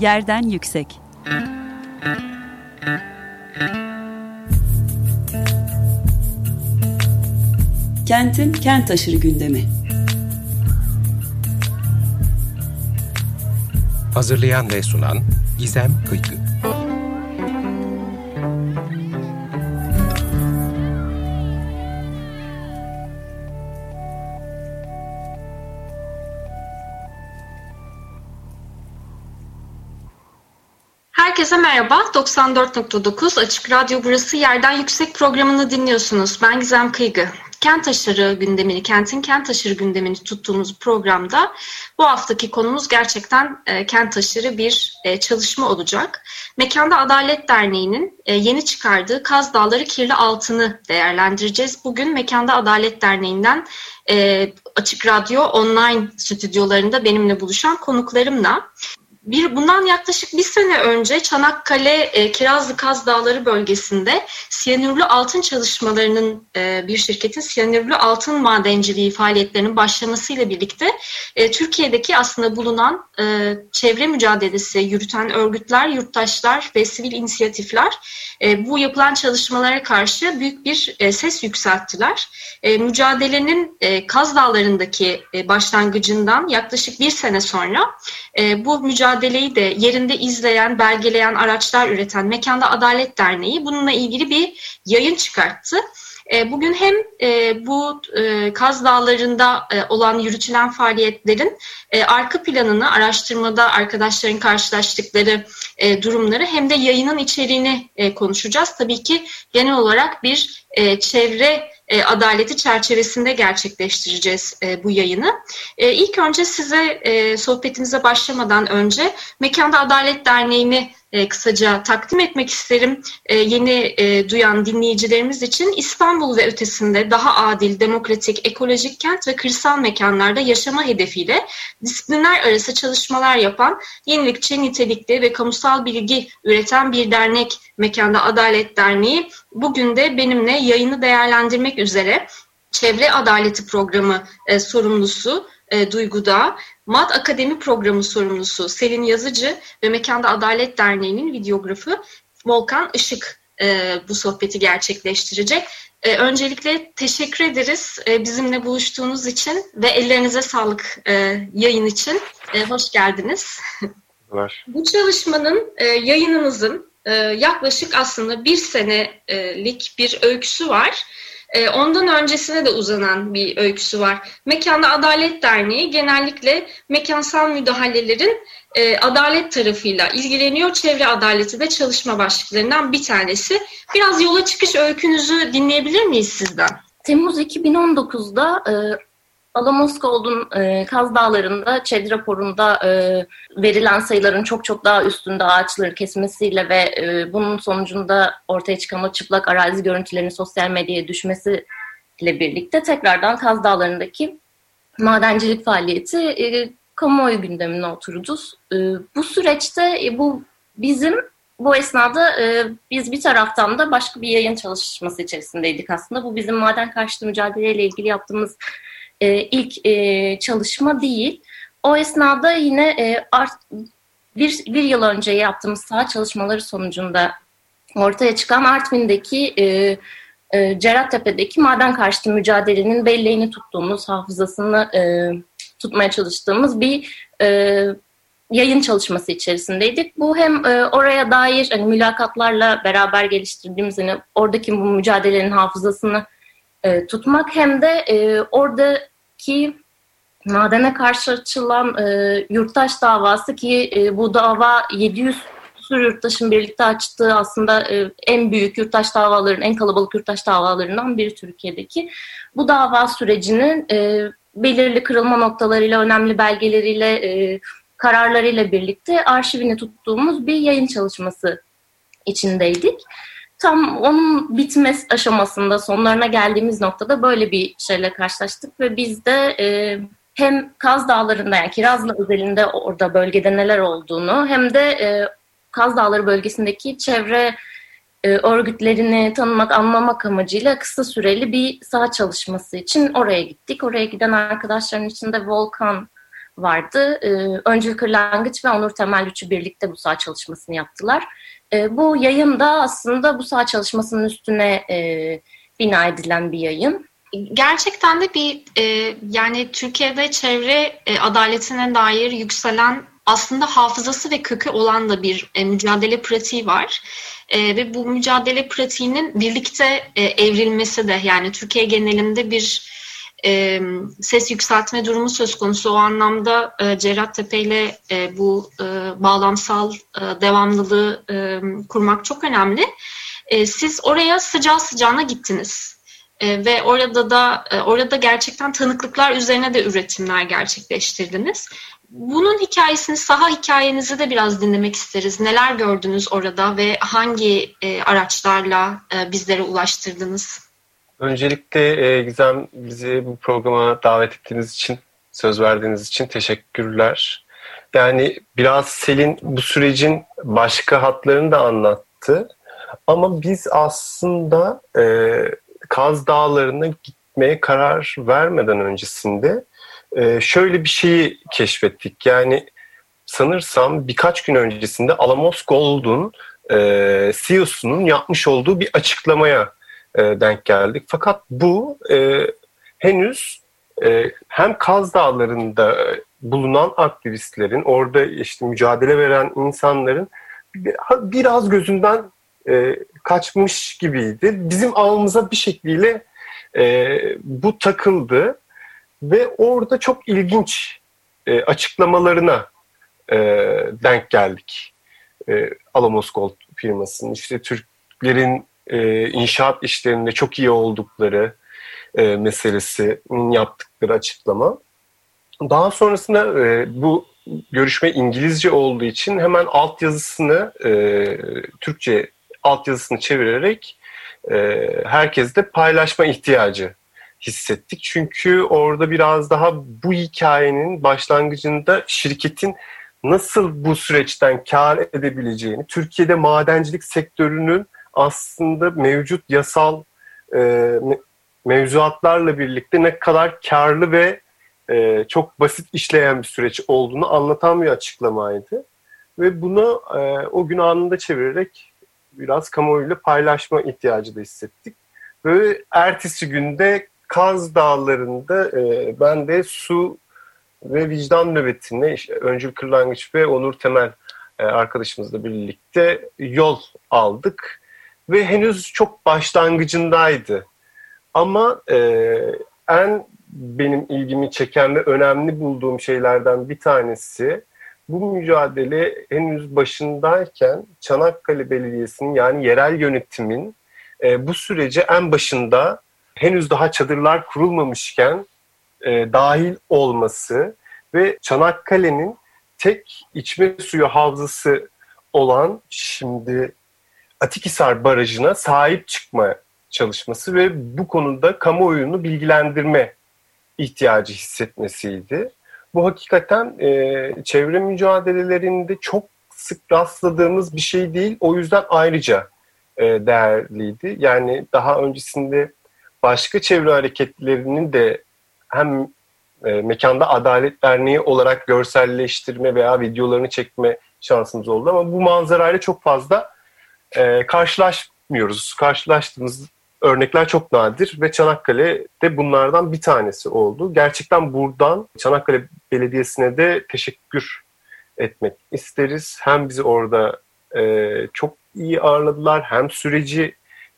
Yerden Yüksek Kentin kent aşırı gündemi. Hazırlayan ve sunan Gizem Kıykı. Herkese merhaba. 94.9 Açık Radyo burası Yerden Yüksek programını dinliyorsunuz. Ben Gizem Kıygı. Kent aşırı gündemini, kentin kent aşırı gündemini tuttuğumuz programda bu haftaki konumuz gerçekten e, kent aşırı bir e, çalışma olacak. Mekanda Adalet Derneği'nin e, yeni çıkardığı Kaz Dağları Kirli Altını değerlendireceğiz. Bugün Mekanda Adalet Derneği'nden e, Açık Radyo online stüdyolarında benimle buluşan konuklarımla bir bundan yaklaşık bir sene önce Çanakkale e, Kirazlı Kaz Dağları bölgesinde siyanürlü altın çalışmalarının e, bir şirketin siyanürlü altın madenciliği faaliyetlerinin başlamasıyla birlikte e, Türkiye'deki aslında bulunan e, çevre mücadelesi yürüten örgütler, yurttaşlar ve sivil inisiyatifler e, bu yapılan çalışmalara karşı büyük bir e, ses yükselttiler. E, mücadelenin e, Kaz Dağları'ndaki e, başlangıcından yaklaşık bir sene sonra e, bu mücadeleyi de yerinde izleyen, belgeleyen araçlar üreten Mekanda Adalet Derneği bununla ilgili bir yayın çıkarttı. E, bugün hem e, bu e, Kaz Dağları'nda olan yürütülen faaliyetlerin arka planını, araştırmada arkadaşların karşılaştıkları durumları hem de yayının içeriğini konuşacağız. Tabii ki genel olarak bir çevre e, adaleti çerçevesinde gerçekleştireceğiz e, bu yayını. E, ilk önce size e, sohbetimize başlamadan önce Mekanda Adalet Derneği'ni e, kısaca takdim etmek isterim. E, yeni e, duyan dinleyicilerimiz için İstanbul ve ötesinde daha adil, demokratik, ekolojik kent ve kırsal mekanlarda yaşama hedefiyle disiplinler arası çalışmalar yapan, yenilikçi, nitelikli ve kamusal bilgi üreten bir dernek Mekanda Adalet Derneği bugün de benimle yayını değerlendirmek üzere Çevre Adaleti Programı e, sorumlusu e, Duygu'da, MAD Akademi Programı sorumlusu Selin Yazıcı ve Mekanda Adalet Derneği'nin videografı Volkan Işık e, bu sohbeti gerçekleştirecek. E, öncelikle teşekkür ederiz e, bizimle buluştuğunuz için ve ellerinize sağlık e, yayın için. E, hoş geldiniz. Var. bu çalışmanın, e, yayınınızın e, yaklaşık aslında bir senelik bir öyküsü var. E, ondan öncesine de uzanan bir öyküsü var. Mekanda Adalet Derneği genellikle mekansal müdahalelerin e, adalet tarafıyla ilgileniyor. Çevre adaleti de çalışma başlıklarından bir tanesi. Biraz yola çıkış öykünüzü dinleyebilir miyiz sizden? Temmuz 2019'da e, Alamoskold'un e, Kaz Dağları'nda ÇED raporunda e, verilen sayıların çok çok daha üstünde ağaçları kesmesiyle ve e, bunun sonucunda ortaya çıkan o çıplak arazi görüntülerinin sosyal medyaya düşmesiyle birlikte tekrardan Kaz Dağları'ndaki madencilik faaliyeti e, kamuoyu gündemine oturdu. E, bu süreçte e, bu bizim bu esnada e, biz bir taraftan da başka bir yayın çalışması içerisindeydik aslında. Bu bizim maden karşıtı mücadeleyle ilgili yaptığımız e, ilk e, çalışma değil. O esnada yine e, art, bir, bir yıl önce yaptığımız saha çalışmaları sonucunda ortaya çıkan Artvin'deki e, e, Cerattepe'deki maden karşıtı mücadelenin belleğini tuttuğumuz, hafızasını e, tutmaya çalıştığımız bir e, yayın çalışması içerisindeydik. Bu hem e, oraya dair hani mülakatlarla beraber geliştirdiğimiz hani oradaki bu mücadelenin hafızasını e, tutmak hem de e, orada ki madene karşı açılan e, yurttaş davası ki e, bu dava 700 sürü yurttaşın birlikte açtığı aslında e, en büyük yurttaş davalarının, en kalabalık yurttaş davalarından biri Türkiye'deki. Bu dava sürecinin e, belirli kırılma noktalarıyla, önemli belgeleriyle, e, kararlarıyla birlikte arşivini tuttuğumuz bir yayın çalışması içindeydik tam onun bitme aşamasında sonlarına geldiğimiz noktada böyle bir şeyle karşılaştık ve biz de e, hem Kaz Dağları'nda yani Kirazlı özelinde orada bölgede neler olduğunu hem de e, Kaz Dağları bölgesindeki çevre e, örgütlerini tanımak, anlamak amacıyla kısa süreli bir saha çalışması için oraya gittik. Oraya giden arkadaşların içinde Volkan vardı. E, Öncül Kırlangıç ve Onur Temel Üçü birlikte bu saha çalışmasını yaptılar. E, bu yayın da aslında bu saha çalışmasının üstüne e, bina edilen bir yayın. Gerçekten de bir e, yani Türkiye'de çevre e, adaletine dair yükselen aslında hafızası ve kökü olan da bir e, mücadele pratiği var. E, ve bu mücadele pratiğinin birlikte e, evrilmesi de yani Türkiye genelinde bir e, ses yükseltme durumu söz konusu. O anlamda e, Cerrah Tepe ile e, bu e, bağlamsal e, devamlılığı e, kurmak çok önemli. E, siz oraya sıcağı sıcağına gittiniz. E, ve orada da e, orada gerçekten tanıklıklar üzerine de üretimler gerçekleştirdiniz. Bunun hikayesini, saha hikayenizi de biraz dinlemek isteriz. Neler gördünüz orada ve hangi e, araçlarla e, bizlere ulaştırdınız? Öncelikle e, Gizem bizi bu programa davet ettiğiniz için, söz verdiğiniz için teşekkürler. Yani biraz Selin bu sürecin başka hatlarını da anlattı. Ama biz aslında e, Kaz Dağları'na gitmeye karar vermeden öncesinde e, şöyle bir şeyi keşfettik. Yani sanırsam birkaç gün öncesinde Alamos Gold'un e, CEO'sunun yapmış olduğu bir açıklamaya e, denk geldik. Fakat bu e, henüz e, hem Kaz Dağları'nda bulunan aktivistlerin, orada işte mücadele veren insanların biraz gözünden e, kaçmış gibiydi. Bizim ağımıza bir şekliyle e, bu takıldı ve orada çok ilginç e, açıklamalarına e, denk geldik. E, Alamos Gold firmasının işte Türklerin e, inşaat işlerinde çok iyi oldukları e, meselesinin yaptıkları açıklama. Daha sonrasında e, bu görüşme İngilizce olduğu için hemen altyazısını e, Türkçe altyazısını çevirerek e, herkesle paylaşma ihtiyacı hissettik. Çünkü orada biraz daha bu hikayenin başlangıcında şirketin nasıl bu süreçten kar edebileceğini, Türkiye'de madencilik sektörünün aslında mevcut yasal e, mevzuatlarla birlikte ne kadar karlı ve e, çok basit işleyen bir süreç olduğunu anlatan bir açıklamaydı. Ve bunu e, o gün anında çevirerek biraz kamuoyuyla paylaşma ihtiyacı da hissettik. Ve ertesi günde Kaz Dağları'nda e, ben de su ve vicdan nöbetine işte Öncül Kırlangıç ve Onur Temel e, arkadaşımızla birlikte yol aldık ve henüz çok başlangıcındaydı. Ama e, en benim ilgimi çeken ve önemli bulduğum şeylerden bir tanesi bu mücadele henüz başındayken Çanakkale Belediyesi'nin yani yerel yönetimin e, bu sürece en başında henüz daha çadırlar kurulmamışken e, dahil olması ve Çanakkale'nin tek içme suyu havzası olan şimdi Atikhisar Barajı'na sahip çıkma çalışması ve bu konuda kamuoyunu bilgilendirme ihtiyacı hissetmesiydi. Bu hakikaten e, çevre mücadelelerinde çok sık rastladığımız bir şey değil. O yüzden ayrıca e, değerliydi. Yani daha öncesinde başka çevre hareketlerinin de hem e, Mekanda Adalet Derneği olarak görselleştirme veya videolarını çekme şansımız oldu ama bu manzarayla çok fazla e, karşılaşmıyoruz. Karşılaştığımız örnekler çok nadir ve Çanakkale de bunlardan bir tanesi oldu. Gerçekten buradan Çanakkale Belediyesi'ne de teşekkür etmek isteriz. Hem bizi orada e, çok iyi ağırladılar hem süreci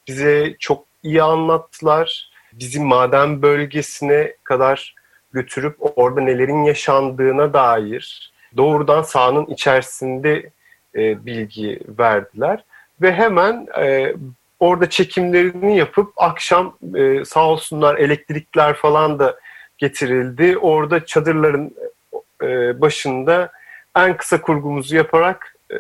bize çok iyi anlattılar. Bizi maden bölgesine kadar götürüp orada nelerin yaşandığına dair doğrudan sahanın içerisinde e, bilgi verdiler ve hemen e, orada çekimlerini yapıp akşam e, sağ olsunlar elektrikler falan da getirildi. Orada çadırların e, başında en kısa kurgumuzu yaparak e,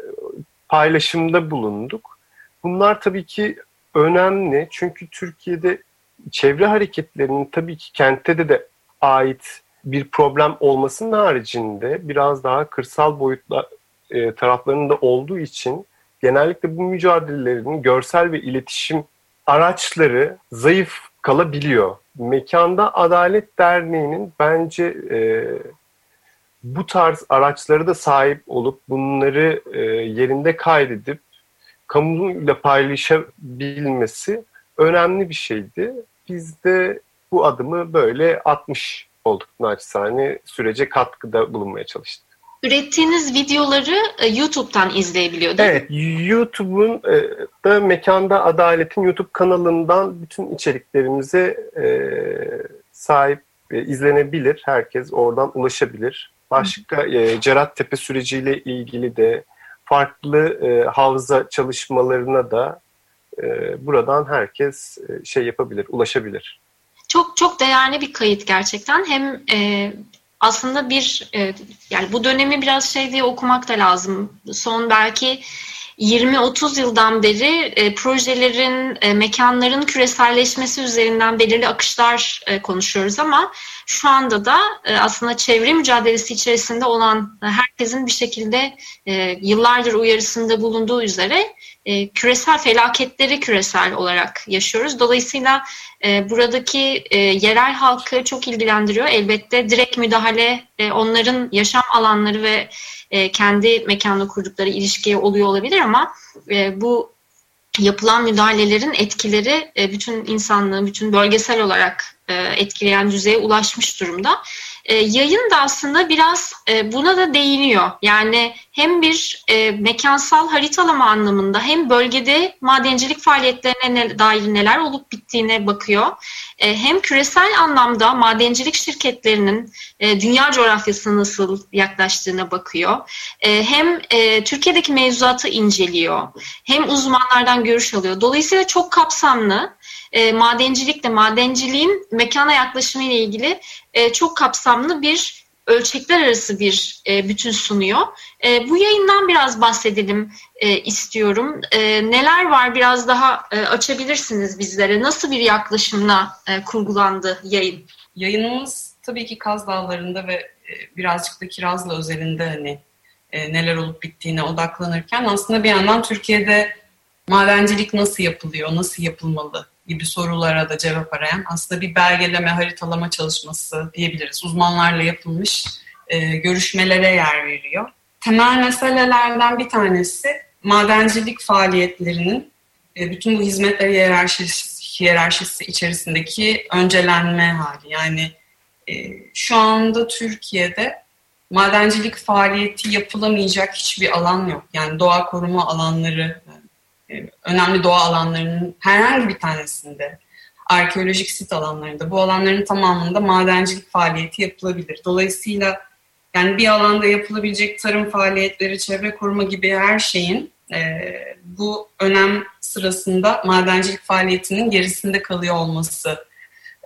paylaşımda bulunduk. Bunlar tabii ki önemli çünkü Türkiye'de çevre hareketlerinin tabii ki kentte de, de ait bir problem olmasının haricinde biraz daha kırsal boyutla e, taraflarının olduğu için genellikle bu mücadelelerin görsel ve iletişim araçları zayıf kalabiliyor. Mekanda Adalet Derneği'nin bence e, bu tarz araçları da sahip olup bunları e, yerinde kaydedip kamuyla paylaşabilmesi önemli bir şeydi. Biz de bu adımı böyle atmış olduk naçizane sürece katkıda bulunmaya çalıştık. Ürettiğiniz videoları e, YouTube'dan izleyebiliyor değil evet, mi? YouTube'un e, da Mekanda Adalet'in YouTube kanalından bütün içeriklerimize e, sahip izlenebilir. Herkes oradan ulaşabilir. Başka e, Cerattepe süreciyle ilgili de farklı havza çalışmalarına da buradan herkes şey yapabilir, ulaşabilir. Çok çok değerli bir kayıt gerçekten. Hem e, aslında bir e, yani bu dönemi biraz şey diye okumak da lazım. Son belki 20-30 yıldan beri e, projelerin, e, mekanların küreselleşmesi üzerinden belirli akışlar e, konuşuyoruz ama şu anda da e, aslında çevre mücadelesi içerisinde olan herkesin bir şekilde e, yıllardır uyarısında bulunduğu üzere e, küresel felaketleri küresel olarak yaşıyoruz. Dolayısıyla e, buradaki e, yerel halkı çok ilgilendiriyor. Elbette direkt müdahale e, onların yaşam alanları ve e, kendi mekanla kurdukları ilişkiye oluyor olabilir ama e, bu yapılan müdahalelerin etkileri e, bütün insanlığı, bütün bölgesel olarak e, etkileyen düzeye ulaşmış durumda. E, yayın da aslında biraz e, buna da değiniyor. Yani hem bir e, mekansal haritalama anlamında hem bölgede madencilik faaliyetlerine ne, dair neler olup bittiğine bakıyor. E, hem küresel anlamda madencilik şirketlerinin e, dünya coğrafyasına nasıl yaklaştığına bakıyor. E, hem e, Türkiye'deki mevzuatı inceliyor. Hem uzmanlardan görüş alıyor. Dolayısıyla çok kapsamlı e, madencilikle, madenciliğin mekana yaklaşımı ile ilgili e, çok kapsamlı bir ölçekler arası bir e, bütün sunuyor. E, bu yayından biraz bahsedelim e, istiyorum. E, neler var biraz daha e, açabilirsiniz bizlere. Nasıl bir yaklaşımla e, kurgulandı yayın? Yayınımız tabii ki Kaz Dağları'nda ve e, birazcık da Kirazlı özelinde hani e, neler olup bittiğine odaklanırken aslında bir yandan Türkiye'de madencilik nasıl yapılıyor, nasıl yapılmalı gibi sorulara da cevap arayan aslında bir belgeleme, haritalama çalışması diyebiliriz. Uzmanlarla yapılmış e, görüşmelere yer veriyor. Temel meselelerden bir tanesi madencilik faaliyetlerinin e, bütün bu hizmetler hiyerarşisi, hiyerarşisi içerisindeki öncelenme hali. Yani e, şu anda Türkiye'de madencilik faaliyeti yapılamayacak hiçbir alan yok. Yani doğa koruma alanları önemli doğa alanlarının herhangi bir tanesinde, arkeolojik sit alanlarında, bu alanların tamamında madencilik faaliyeti yapılabilir. Dolayısıyla yani bir alanda yapılabilecek tarım faaliyetleri, çevre koruma gibi her şeyin e, bu önem sırasında madencilik faaliyetinin gerisinde kalıyor olması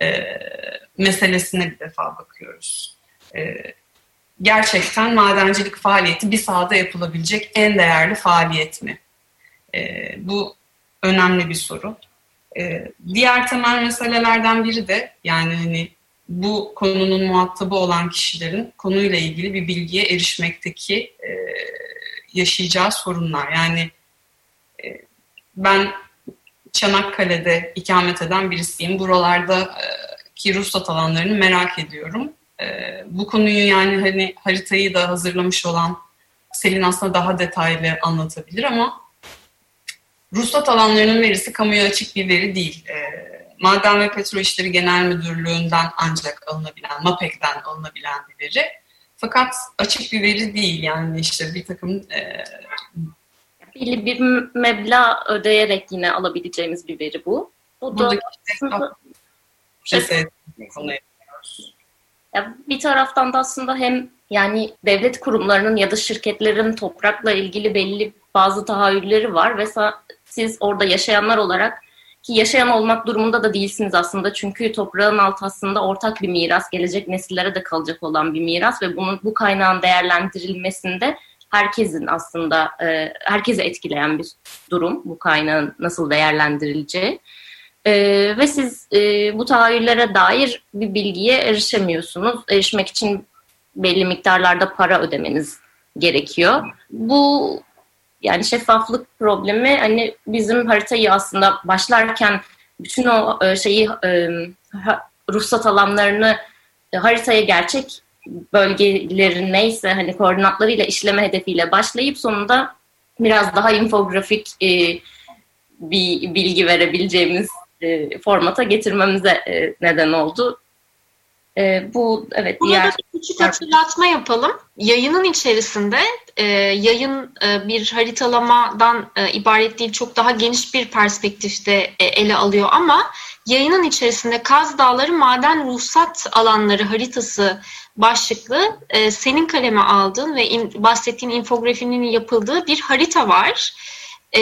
e, meselesine bir defa bakıyoruz. E, gerçekten madencilik faaliyeti bir sahada yapılabilecek en değerli faaliyet mi? E, bu önemli bir soru. E, diğer temel meselelerden biri de yani hani bu konunun muhatabı olan kişilerin konuyla ilgili bir bilgiye erişmekteki e, yaşayacağı sorunlar. Yani e, ben Çanakkale'de ikamet eden birisiyim. Buralarda e, ki ruhsat alanlarını merak ediyorum. E, bu konuyu yani hani haritayı da hazırlamış olan Selin aslında daha detaylı anlatabilir ama Ruhsat alanlarının verisi kamuya açık bir veri değil. E, Maden ve Petrol İşleri Genel Müdürlüğü'nden ancak alınabilen, MAPEK'ten alınabilen bir veri. Fakat açık bir veri değil yani işte bir takım... E, Belli bir meblağ ödeyerek yine alabileceğimiz bir veri bu. O da aslında... Ya bir taraftan da aslında hem yani devlet kurumlarının ya da şirketlerin toprakla ilgili belli bazı tahayyülleri var ve siz orada yaşayanlar olarak ki yaşayan olmak durumunda da değilsiniz aslında çünkü toprağın altı aslında ortak bir miras, gelecek nesillere de kalacak olan bir miras ve bunun bu kaynağın değerlendirilmesinde herkesin aslında e, herkese etkileyen bir durum bu kaynağın nasıl değerlendirileceği. E, ve siz e, bu tahayyüllere dair bir bilgiye erişemiyorsunuz. Erişmek için belli miktarlarda para ödemeniz gerekiyor. Bu yani şeffaflık problemi hani bizim haritayı aslında başlarken bütün o e, şeyi e, ruhsat alanlarını e, haritaya gerçek bölgelerin neyse hani koordinatlarıyla işleme hedefiyle başlayıp sonunda biraz daha infografik bir bilgi verebileceğimiz formata getirmemize neden oldu. E, bu evet Burada diğer... da bir küçük hatırlatma yapalım. Yayının içerisinde e, yayın e, bir haritalamadan e, ibaret değil çok daha geniş bir perspektifte e, ele alıyor ama yayının içerisinde Kaz Dağları Maden Ruhsat Alanları haritası başlıklı e, senin kaleme aldığın ve in, bahsettiğin infografinin yapıldığı bir harita var. E,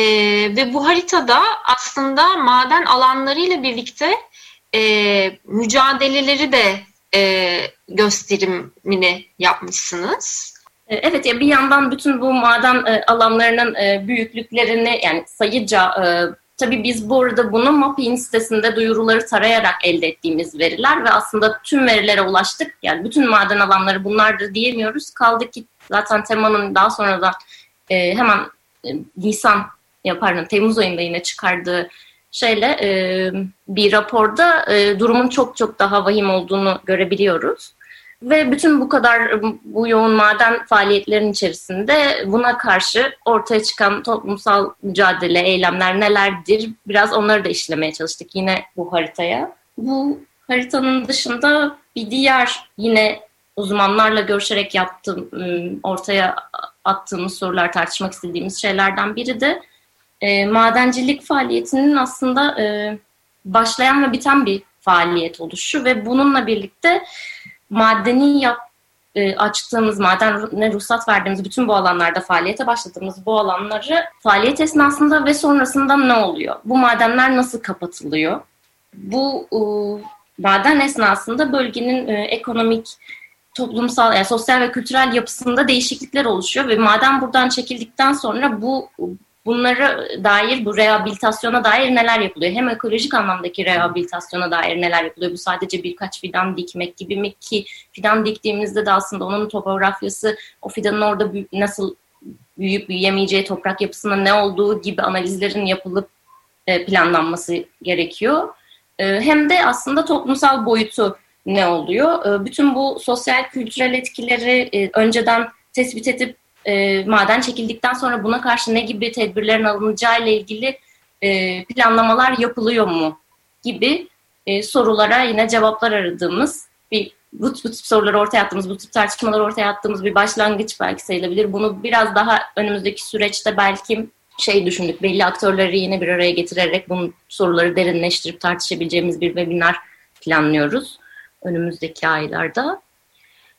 ve bu haritada aslında maden alanlarıyla birlikte e, mücadeleleri de e, gösterimini yapmışsınız. E, evet ya bir yandan bütün bu maden e, alanlarının e, büyüklüklerini yani sayıca tabii biz burada bunu MAPI'nin sitesinde duyuruları tarayarak elde ettiğimiz veriler ve aslında tüm verilere ulaştık. Yani bütün maden alanları bunlardır diyemiyoruz. Kaldı ki zaten temanın daha sonra da e, hemen e, Nisan ya pardon Temmuz ayında yine çıkardığı şeyle e, bir raporda e, durumun çok çok daha vahim olduğunu görebiliyoruz. Ve bütün bu kadar bu yoğun maden faaliyetlerin içerisinde buna karşı ortaya çıkan toplumsal mücadele, eylemler nelerdir? Biraz onları da işlemeye çalıştık yine bu haritaya. Bu haritanın dışında bir diğer yine uzmanlarla görüşerek yaptığım, ortaya attığımız sorular, tartışmak istediğimiz şeylerden biri de e, madencilik faaliyetinin aslında e, başlayan ve biten bir faaliyet oluşu ve bununla birlikte madeni yap, e, açtığımız, madene ruhsat verdiğimiz bütün bu alanlarda faaliyete başladığımız bu alanları faaliyet esnasında ve sonrasında ne oluyor? Bu madenler nasıl kapatılıyor? Bu e, maden esnasında bölgenin e, ekonomik, toplumsal, yani sosyal ve kültürel yapısında değişiklikler oluşuyor ve maden buradan çekildikten sonra bu bunlara dair, bu rehabilitasyona dair neler yapılıyor? Hem ekolojik anlamdaki rehabilitasyona dair neler yapılıyor? Bu sadece birkaç fidan dikmek gibi mi ki fidan diktiğimizde de aslında onun topografyası, o fidanın orada nasıl büyüyüp büyüyemeyeceği toprak yapısında ne olduğu gibi analizlerin yapılıp e, planlanması gerekiyor. E, hem de aslında toplumsal boyutu ne oluyor? E, bütün bu sosyal kültürel etkileri önceden tespit edip e, maden çekildikten sonra buna karşı ne gibi tedbirlerin alınacağı ile ilgili e, planlamalar yapılıyor mu gibi e, sorulara yine cevaplar aradığımız bir bu, bu tip soruları ortaya attığımız, bu tip tartışmaları ortaya attığımız bir başlangıç belki sayılabilir. Bunu biraz daha önümüzdeki süreçte belki şey düşündük, belli aktörleri yine bir araya getirerek bu soruları derinleştirip tartışabileceğimiz bir webinar planlıyoruz önümüzdeki aylarda.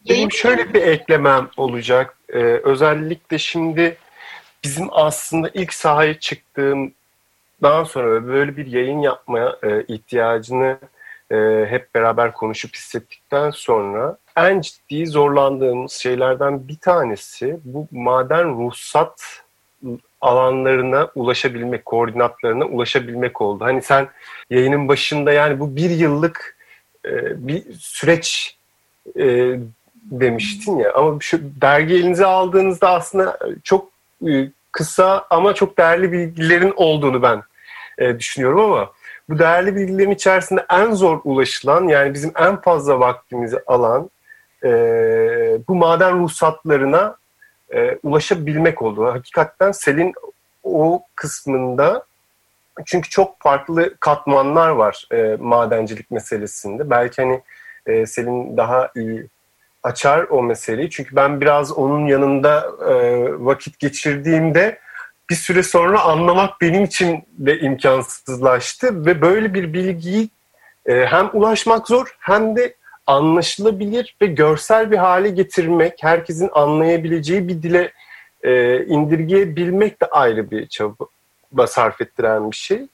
Benim şöyle bir eklemem olacak. Ee, özellikle şimdi bizim aslında ilk sahaya çıktığımdan sonra böyle bir yayın yapmaya e, ihtiyacını e, hep beraber konuşup hissettikten sonra en ciddi zorlandığımız şeylerden bir tanesi bu maden ruhsat alanlarına ulaşabilmek, koordinatlarına ulaşabilmek oldu. Hani sen yayının başında yani bu bir yıllık e, bir süreç e, demiştin ya ama şu dergi elinize aldığınızda aslında çok e, kısa ama çok değerli bilgilerin olduğunu ben e, düşünüyorum ama bu değerli bilgilerin içerisinde en zor ulaşılan yani bizim en fazla vaktimizi alan e, bu maden ruhsatlarına e, ulaşabilmek oldu. Hakikaten Selin o kısmında çünkü çok farklı katmanlar var e, madencilik meselesinde. Belki hani e, Selin daha iyi açar o meseleyi. Çünkü ben biraz onun yanında e, vakit geçirdiğimde bir süre sonra anlamak benim için de imkansızlaştı ve böyle bir bilgiyi e, hem ulaşmak zor hem de anlaşılabilir ve görsel bir hale getirmek, herkesin anlayabileceği bir dile e, indirgeyebilmek de ayrı bir çaba sarf ettiren bir şey.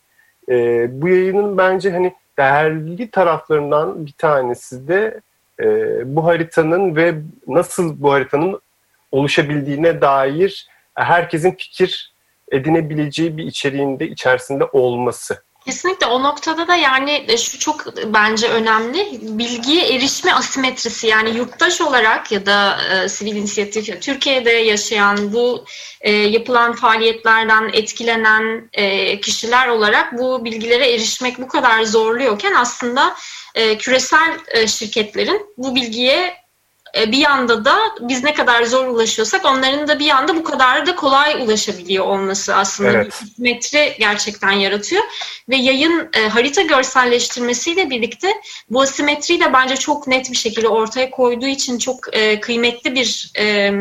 E, bu yayının bence hani değerli taraflarından bir tanesi de e, bu haritanın ve nasıl bu haritanın oluşabildiğine dair herkesin fikir edinebileceği bir içeriğinde içerisinde olması. Kesinlikle o noktada da yani şu çok bence önemli bilgiye erişme asimetrisi yani yurttaş olarak ya da e, sivil inisiyatif Türkiye'de yaşayan bu e, yapılan faaliyetlerden etkilenen e, kişiler olarak bu bilgilere erişmek bu kadar zorluyorken aslında e, küresel e, şirketlerin bu bilgiye e, bir yanda da biz ne kadar zor ulaşıyorsak onların da bir yanda bu kadar da kolay ulaşabiliyor olması aslında evet. bir gerçekten yaratıyor. Ve yayın e, harita görselleştirmesiyle birlikte bu asimetriyi de bence çok net bir şekilde ortaya koyduğu için çok e, kıymetli bir e,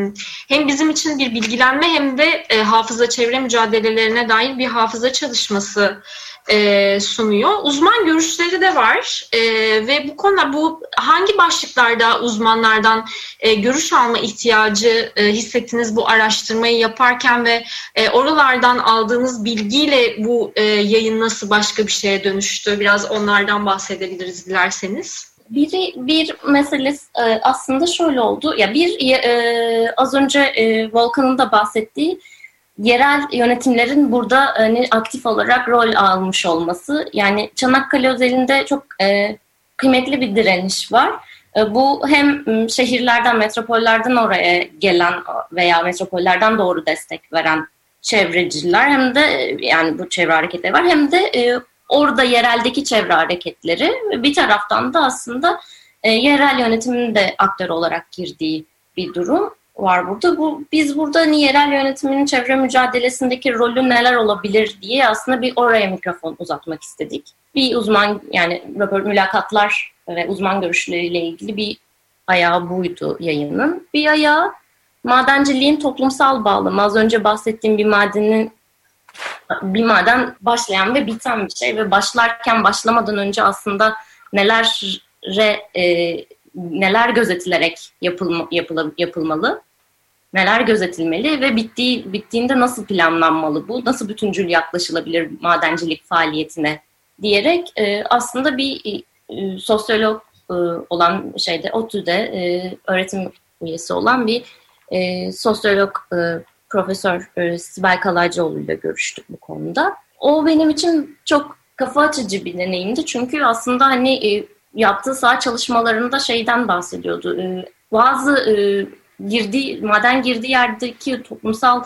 hem bizim için bir bilgilenme hem de e, hafıza çevre mücadelelerine dair bir hafıza çalışması e, sunuyor. Uzman görüşleri de var e, ve bu konuda bu hangi başlıklarda uzmanlardan e, görüş alma ihtiyacı e, hissettiniz bu araştırmayı yaparken ve e, oralardan aldığınız bilgiyle bu e, yayın nasıl başka bir şeye dönüştü? Biraz onlardan bahsedebiliriz dilerseniz. Biri bir meselesi e, aslında şöyle oldu. Ya bir e, az önce e, Volkan'ın da bahsettiği yerel yönetimlerin burada hani aktif olarak rol almış olması. Yani Çanakkale özelinde çok e, kıymetli bir direniş var. E, bu hem şehirlerden, metropollerden oraya gelen veya metropollerden doğru destek veren çevreciler hem de yani bu çevre hareketleri var hem de e, orada yereldeki çevre hareketleri bir taraftan da aslında e, yerel yönetimin de aktör olarak girdiği bir durum var burada. Bu biz burada hani yerel yönetimin çevre mücadelesindeki rolü neler olabilir diye aslında bir oraya mikrofon uzatmak istedik. Bir uzman yani röpor mülakatlar ve uzman görüşleriyle ilgili bir ayağı buydu yayının. Bir ayağı madenciliğin toplumsal bağlamı. Az önce bahsettiğim bir madenin bir maden başlayan ve biten bir şey ve başlarken başlamadan önce aslında nelere e, neler gözetilerek yapılma, yapıla, yapılmalı, neler gözetilmeli ve bittiği bittiğinde nasıl planlanmalı bu, nasıl bütüncül yaklaşılabilir madencilik faaliyetine diyerek e, aslında bir e, sosyolog e, olan şeyde ODTÜ'de e, öğretim üyesi olan bir e, sosyolog e, Profesör e, Sibel Kalaycıoğlu ile görüştük bu konuda. O benim için çok kafa açıcı bir deneyimdi çünkü aslında hani e, yaptığı saha çalışmalarında şeyden bahsediyordu. Ee, bazı e, girdiği, maden girdiği yerdeki toplumsal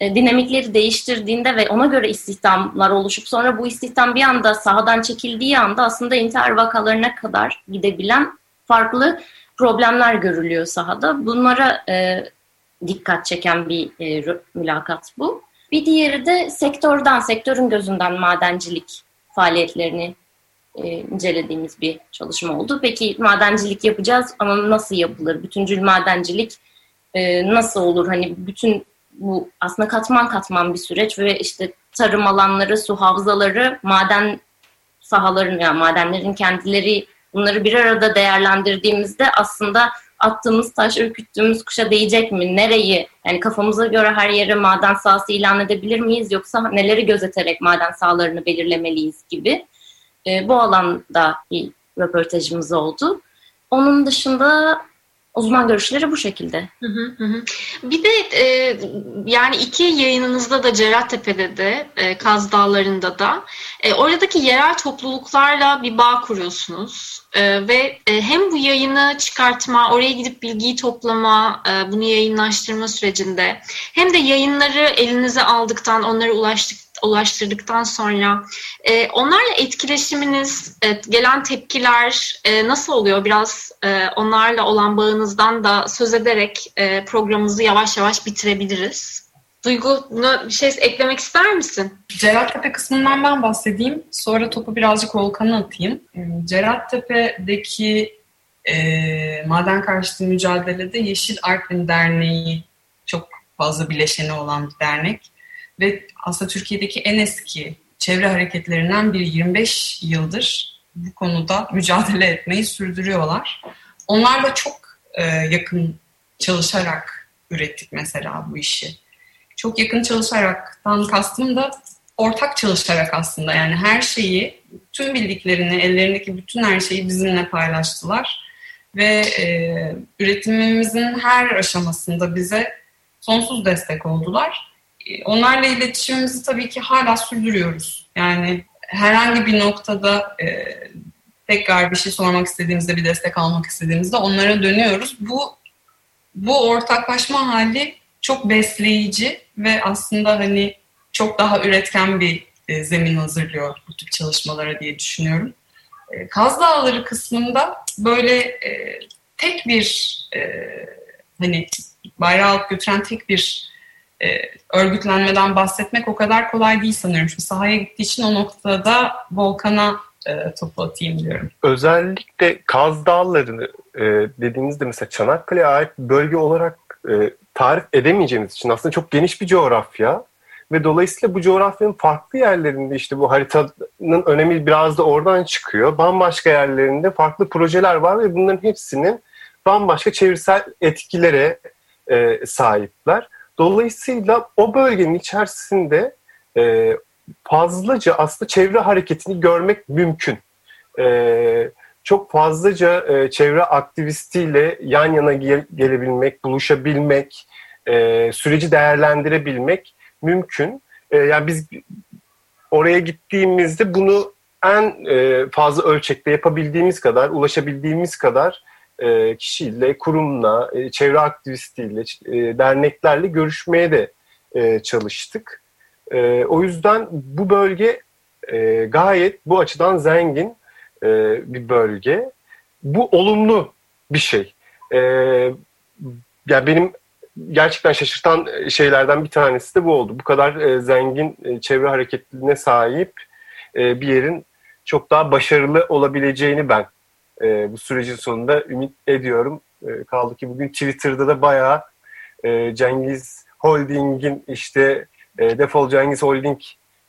e, dinamikleri değiştirdiğinde ve ona göre istihdamlar oluşup sonra bu istihdam bir anda sahadan çekildiği anda aslında intihar vakalarına kadar gidebilen farklı problemler görülüyor sahada. Bunlara e, dikkat çeken bir e, mülakat bu. Bir diğeri de sektörden, sektörün gözünden madencilik faaliyetlerini e, incelediğimiz bir çalışma oldu. Peki madencilik yapacağız ama nasıl yapılır? Bütüncül madencilik e, nasıl olur? Hani bütün bu aslında katman katman bir süreç ve işte tarım alanları, su havzaları, maden sahaların yani madenlerin kendileri bunları bir arada değerlendirdiğimizde aslında attığımız taş ürküttüğümüz kuşa değecek mi? Nereyi? Yani kafamıza göre her yere maden sahası ilan edebilir miyiz? Yoksa neleri gözeterek maden sahalarını belirlemeliyiz gibi e, bu alanda bir röportajımız oldu. Onun dışında uzman görüşleri bu şekilde. Hı hı hı. Bir de e, yani iki yayınınızda da Cerattepe'de de e, Kaz Dağları'nda da e, oradaki yerel topluluklarla bir bağ kuruyorsunuz e, ve e, hem bu yayını çıkartma, oraya gidip bilgiyi toplama, e, bunu yayınlaştırma sürecinde hem de yayınları elinize aldıktan, onlara ulaştık ulaştırdıktan sonra e, onlarla etkileşiminiz, e, gelen tepkiler e, nasıl oluyor? Biraz e, onlarla olan bağınızdan da söz ederek e, programımızı yavaş yavaş bitirebiliriz. Duygu, bir şey eklemek ister misin? Cerattepe kısmından ben bahsedeyim. Sonra topu birazcık Volkan'a atayım. Cerattepe'deki e, maden karşıtı mücadelede Yeşil Artvin Derneği çok fazla bileşeni olan bir dernek ve aslında Türkiye'deki en eski çevre hareketlerinden biri 25 yıldır bu konuda mücadele etmeyi sürdürüyorlar. Onlarla çok e, yakın çalışarak ürettik mesela bu işi. Çok yakın çalışaraktan kastım da ortak çalışarak aslında yani her şeyi, tüm bildiklerini, ellerindeki bütün her şeyi bizimle paylaştılar. Ve e, üretimimizin her aşamasında bize sonsuz destek oldular onlarla iletişimimizi tabii ki hala sürdürüyoruz. Yani herhangi bir noktada e, tekrar bir şey sormak istediğimizde, bir destek almak istediğimizde onlara dönüyoruz. Bu bu ortaklaşma hali çok besleyici ve aslında hani çok daha üretken bir e, zemin hazırlıyor bu tip çalışmalara diye düşünüyorum. E, Kaz Dağları kısmında böyle e, tek bir e, hani bayrağı alıp götüren tek bir e, örgütlenmeden bahsetmek o kadar kolay değil sanıyorum. Şimdi sahaya gittiği için o noktada Volkan'a e, topu atayım diyorum. Özellikle Kaz Dağları'nı e, dediğinizde mesela Çanakkale'ye ait bölge olarak e, tarif edemeyeceğimiz için aslında çok geniş bir coğrafya ve dolayısıyla bu coğrafyanın farklı yerlerinde işte bu haritanın önemi biraz da oradan çıkıyor. Bambaşka yerlerinde farklı projeler var ve bunların hepsinin bambaşka çevirsel etkilere e, sahipler. Dolayısıyla o bölgenin içerisinde e, fazlaca aslında çevre hareketini görmek mümkün. E, çok fazlaca e, çevre aktivistiyle yan yana gel- gelebilmek, buluşabilmek, e, süreci değerlendirebilmek mümkün. E, yani biz oraya gittiğimizde bunu en e, fazla ölçekte yapabildiğimiz kadar, ulaşabildiğimiz kadar e, kişiyle, kurumla, e, çevre aktivistiyle, e, derneklerle görüşmeye de çalıştık. O yüzden bu bölge gayet bu açıdan zengin bir bölge. Bu olumlu bir şey. Yani benim gerçekten şaşırtan şeylerden bir tanesi de bu oldu. Bu kadar zengin çevre hareketliliğine sahip bir yerin çok daha başarılı olabileceğini ben e, bu sürecin sonunda ümit ediyorum. E, kaldı ki bugün Twitter'da da bayağı e, Cengiz Holding'in işte e, defol Cengiz Holding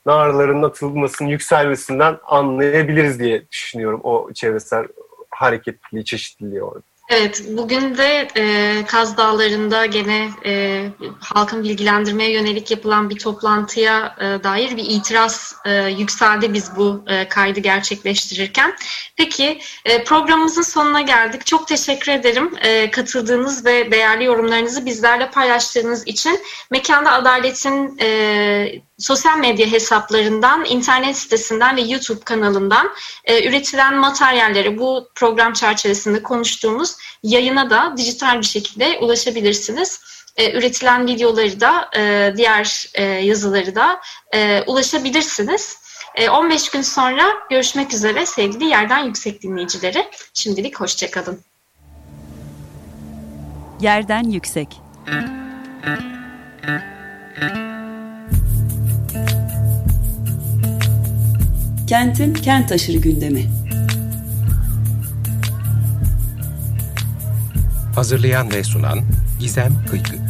narlarının atılmasının yükselmesinden anlayabiliriz diye düşünüyorum o çevresel hareketliliği, çeşitliliği orada. Evet, bugün de e, Kaz Dağları'nda gene e, halkın bilgilendirmeye yönelik yapılan bir toplantıya e, dair bir itiraz e, yükseldi biz bu e, kaydı gerçekleştirirken. Peki e, programımızın sonuna geldik. Çok teşekkür ederim e, katıldığınız ve değerli yorumlarınızı bizlerle paylaştığınız için. Mekanda Adalet'in e, sosyal medya hesaplarından, internet sitesinden ve YouTube kanalından e, üretilen materyalleri bu program çerçevesinde konuştuğumuz yayına da dijital bir şekilde ulaşabilirsiniz. E, üretilen videoları da, e, diğer e, yazıları da e, ulaşabilirsiniz. E, 15 gün sonra görüşmek üzere sevgili Yerden Yüksek dinleyicileri. Şimdilik hoşçakalın. Yerden Yüksek Kentin kent aşırı gündemi. Hazırlayan ve sunan Gizem Kıykı.